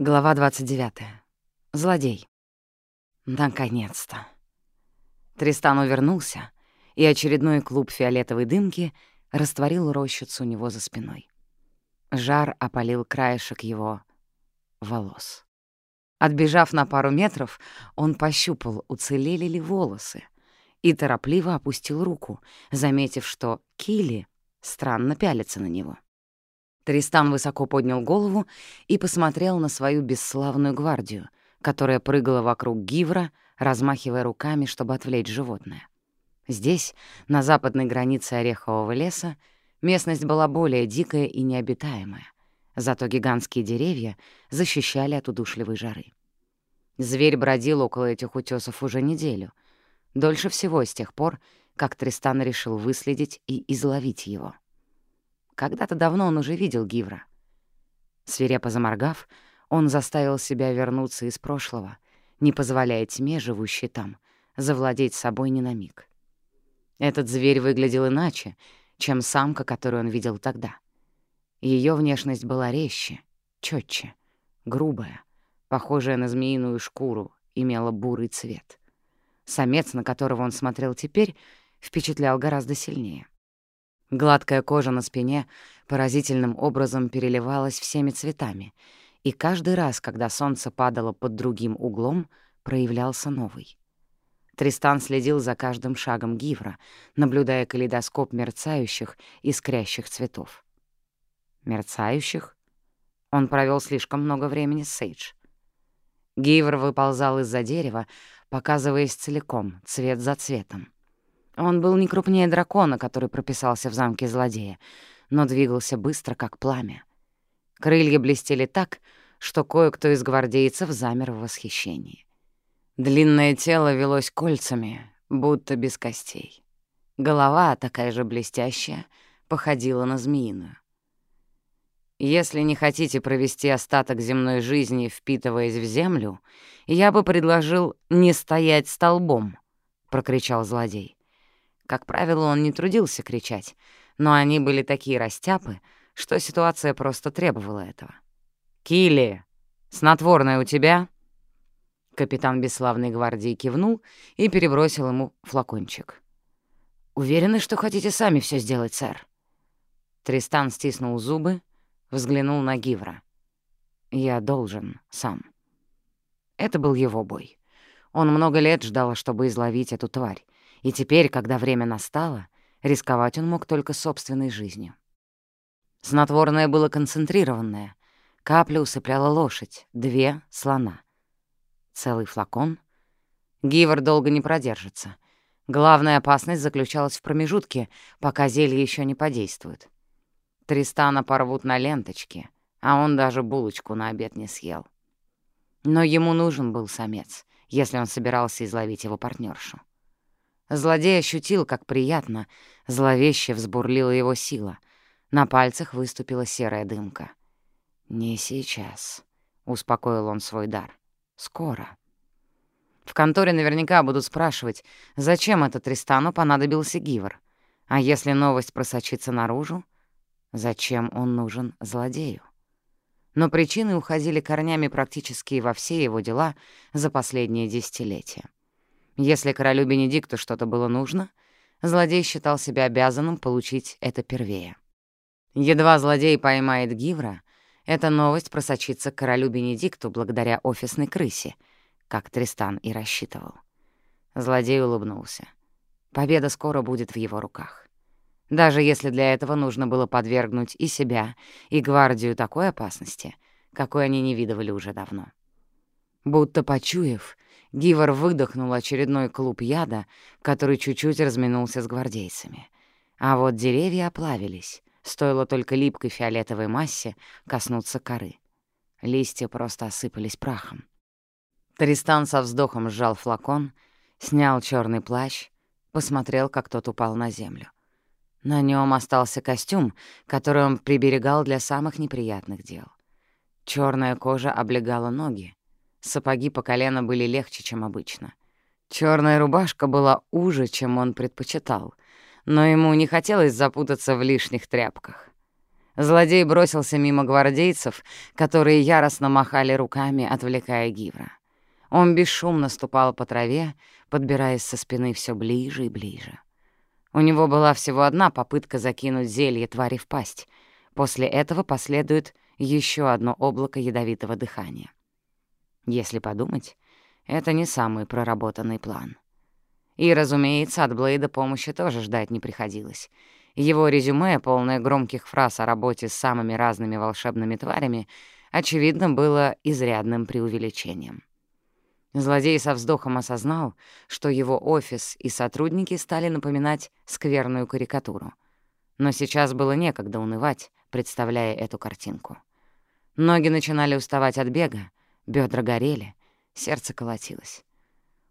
Глава 29. Злодей. Наконец-то. Тристан увернулся, и очередной клуб фиолетовой дымки растворил рощицу у него за спиной. Жар опалил краешек его волос. Отбежав на пару метров, он пощупал, уцелели ли волосы, и торопливо опустил руку, заметив, что Кили странно пялится на него. Тристан высоко поднял голову и посмотрел на свою бесславную гвардию, которая прыгала вокруг Гивра, размахивая руками, чтобы отвлечь животное. Здесь, на западной границе Орехового леса, местность была более дикая и необитаемая, зато гигантские деревья защищали от удушливой жары. Зверь бродил около этих утесов уже неделю, дольше всего с тех пор, как Тристан решил выследить и изловить его. Когда-то давно он уже видел Гивра. Свирепо заморгав, он заставил себя вернуться из прошлого, не позволяя тьме, живущей там, завладеть собой ни на миг. Этот зверь выглядел иначе, чем самка, которую он видел тогда. Ее внешность была резче, четче, грубая, похожая на змеиную шкуру, имела бурый цвет. Самец, на которого он смотрел теперь, впечатлял гораздо сильнее. Гладкая кожа на спине поразительным образом переливалась всеми цветами, и каждый раз, когда солнце падало под другим углом, проявлялся новый. Тристан следил за каждым шагом Гивра, наблюдая калейдоскоп мерцающих, искрящих цветов. Мерцающих? Он провел слишком много времени с Сейдж. Гивр выползал из-за дерева, показываясь целиком, цвет за цветом. Он был не крупнее дракона, который прописался в замке злодея, но двигался быстро, как пламя. Крылья блестели так, что кое-кто из гвардейцев замер в восхищении. Длинное тело велось кольцами, будто без костей. Голова, такая же блестящая, походила на змеиную. Если не хотите провести остаток земной жизни, впитываясь в землю, я бы предложил не стоять столбом, — прокричал злодей. Как правило, он не трудился кричать, но они были такие растяпы, что ситуация просто требовала этого. «Килли, снотворное у тебя?» Капитан бесславной гвардии кивнул и перебросил ему флакончик. «Уверены, что хотите сами все сделать, сэр?» Тристан стиснул зубы, взглянул на Гивра. «Я должен сам». Это был его бой. Он много лет ждал, чтобы изловить эту тварь, и теперь, когда время настало, рисковать он мог только собственной жизнью. Снотворное было концентрированное. Капля усыпляла лошадь, две — слона. Целый флакон. Гивер долго не продержится. Главная опасность заключалась в промежутке, пока зелье еще не подействует. Тристана порвут на ленточке, а он даже булочку на обед не съел. Но ему нужен был самец, если он собирался изловить его партнершу. Злодей ощутил, как приятно, зловеще взбурлила его сила. На пальцах выступила серая дымка. «Не сейчас», — успокоил он свой дар. «Скоро». В конторе наверняка будут спрашивать, зачем это Тристану понадобился Гивор. А если новость просочится наружу, зачем он нужен злодею? Но причины уходили корнями практически во все его дела за последние десятилетия. Если королю Бенедикту что-то было нужно, злодей считал себя обязанным получить это первее. Едва злодей поймает Гивра, эта новость просочится к королю Бенедикту благодаря офисной крысе, как Тристан и рассчитывал. Злодей улыбнулся. Победа скоро будет в его руках. Даже если для этого нужно было подвергнуть и себя, и гвардию такой опасности, какой они не видывали уже давно. Будто почуяв, Гивор выдохнул очередной клуб яда, который чуть-чуть разминулся с гвардейцами. А вот деревья оплавились, стоило только липкой фиолетовой массе коснуться коры. Листья просто осыпались прахом. Тристан со вздохом сжал флакон, снял черный плащ, посмотрел, как тот упал на землю. На нем остался костюм, который он приберегал для самых неприятных дел. Черная кожа облегала ноги, Сапоги по колено были легче, чем обычно. Черная рубашка была уже, чем он предпочитал, но ему не хотелось запутаться в лишних тряпках. Злодей бросился мимо гвардейцев, которые яростно махали руками, отвлекая Гивра. Он бесшумно ступал по траве, подбираясь со спины все ближе и ближе. У него была всего одна попытка закинуть зелье твари в пасть. После этого последует еще одно облако ядовитого дыхания. Если подумать, это не самый проработанный план. И, разумеется, от Блейда помощи тоже ждать не приходилось. Его резюме, полное громких фраз о работе с самыми разными волшебными тварями, очевидно, было изрядным преувеличением. Злодей со вздохом осознал, что его офис и сотрудники стали напоминать скверную карикатуру. Но сейчас было некогда унывать, представляя эту картинку. Ноги начинали уставать от бега, бедра горели, сердце колотилось.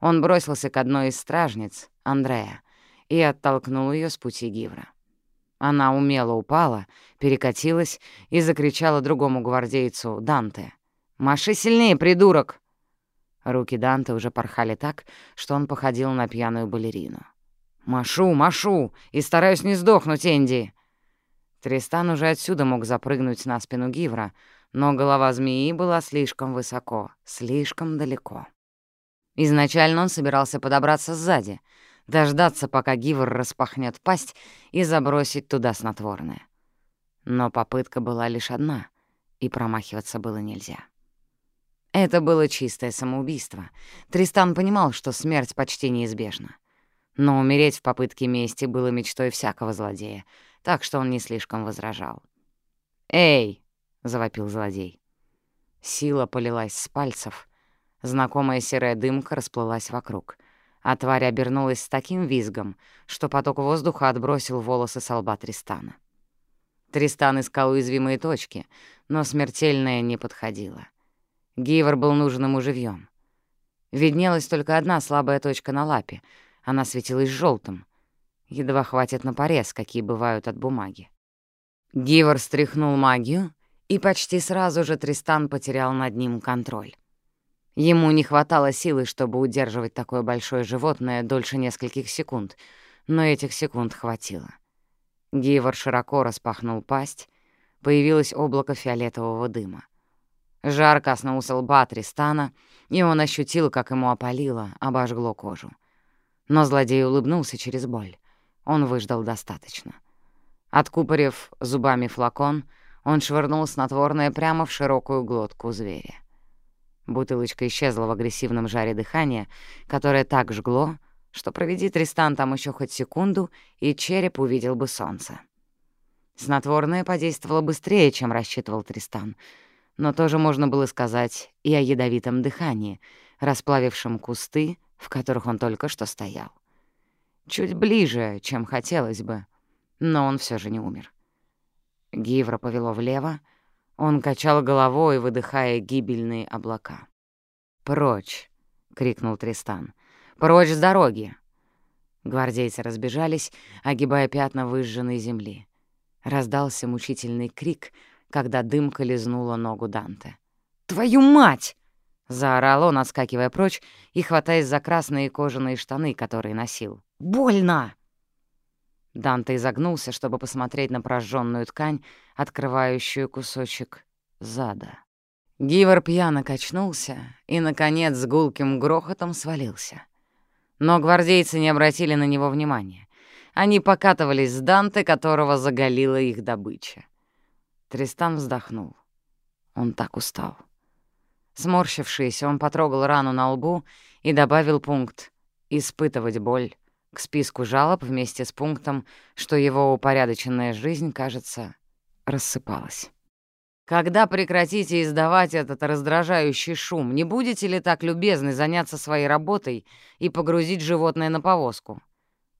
Он бросился к одной из стражниц, Андрея, и оттолкнул ее с пути Гивра. Она умело упала, перекатилась и закричала другому гвардейцу, Данте. «Маши сильнее, придурок!» Руки Данте уже порхали так, что он походил на пьяную балерину. «Машу, машу! И стараюсь не сдохнуть, Энди!» Тристан уже отсюда мог запрыгнуть на спину Гивра, но голова змеи была слишком высоко, слишком далеко. Изначально он собирался подобраться сзади, дождаться, пока Гивр распахнет пасть и забросить туда снотворное. Но попытка была лишь одна, и промахиваться было нельзя. Это было чистое самоубийство. Тристан понимал, что смерть почти неизбежна. Но умереть в попытке мести было мечтой всякого злодея, так что он не слишком возражал. «Эй!» — завопил злодей. Сила полилась с пальцев. Знакомая серая дымка расплылась вокруг, а тварь обернулась с таким визгом, что поток воздуха отбросил волосы с лба Тристана. Тристан искал уязвимые точки, но смертельная не подходила. Гивер был нужен ему живьём. Виднелась только одна слабая точка на лапе. Она светилась желтым. Едва хватит на порез, какие бывают от бумаги. Гивер стряхнул магию, и почти сразу же Тристан потерял над ним контроль. Ему не хватало силы, чтобы удерживать такое большое животное дольше нескольких секунд, но этих секунд хватило. Гивор широко распахнул пасть, появилось облако фиолетового дыма. Жар коснулся лба Тристана, и он ощутил, как ему опалило, обожгло кожу. Но злодей улыбнулся через боль. Он выждал достаточно. Откупорив зубами флакон, он швырнул снотворное прямо в широкую глотку зверя. Бутылочка исчезла в агрессивном жаре дыхания, которое так жгло, что проведи Тристан там еще хоть секунду, и череп увидел бы солнце. Снотворное подействовало быстрее, чем рассчитывал Тристан — но тоже можно было сказать и о ядовитом дыхании, расплавившем кусты, в которых он только что стоял. Чуть ближе, чем хотелось бы, но он все же не умер. Гивра повело влево, он качал головой, выдыхая гибельные облака. «Прочь!» — крикнул Тристан. «Прочь с дороги!» Гвардейцы разбежались, огибая пятна выжженной земли. Раздался мучительный крик — когда дымка лизнула ногу Данте. «Твою мать!» — заорал он, отскакивая прочь и хватаясь за красные кожаные штаны, которые носил. «Больно!» Данте изогнулся, чтобы посмотреть на прожженную ткань, открывающую кусочек зада. Гивер пьяно качнулся и, наконец, с гулким грохотом свалился. Но гвардейцы не обратили на него внимания. Они покатывались с Данте, которого заголила их добыча. Тристан вздохнул. Он так устал. Сморщившись, он потрогал рану на лбу и добавил пункт «Испытывать боль» к списку жалоб вместе с пунктом, что его упорядоченная жизнь, кажется, рассыпалась. «Когда прекратите издавать этот раздражающий шум, не будете ли так любезны заняться своей работой и погрузить животное на повозку?»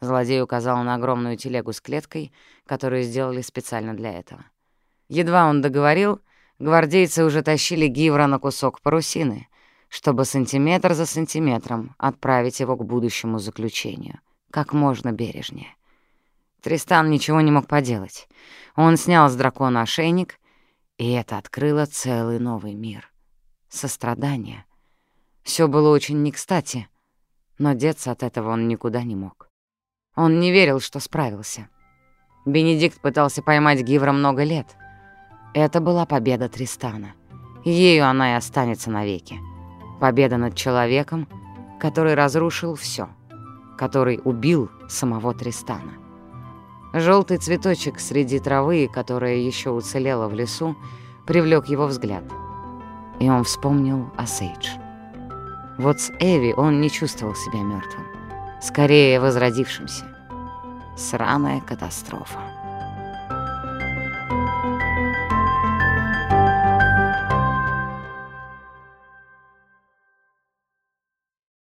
Злодей указал на огромную телегу с клеткой, которую сделали специально для этого. Едва он договорил, гвардейцы уже тащили Гивра на кусок парусины, чтобы сантиметр за сантиметром отправить его к будущему заключению, как можно бережнее. Тристан ничего не мог поделать. Он снял с дракона ошейник, и это открыло целый новый мир. Сострадание. Все было очень не кстати, но деться от этого он никуда не мог. Он не верил, что справился. Бенедикт пытался поймать Гивра много лет — Это была победа Тристана. Ею она и останется навеки. Победа над человеком, который разрушил все, который убил самого Тристана. Желтый цветочек среди травы, которая еще уцелела в лесу, привлек его взгляд. И он вспомнил о Сейдж. Вот с Эви он не чувствовал себя мертвым, скорее возродившимся. Сраная катастрофа.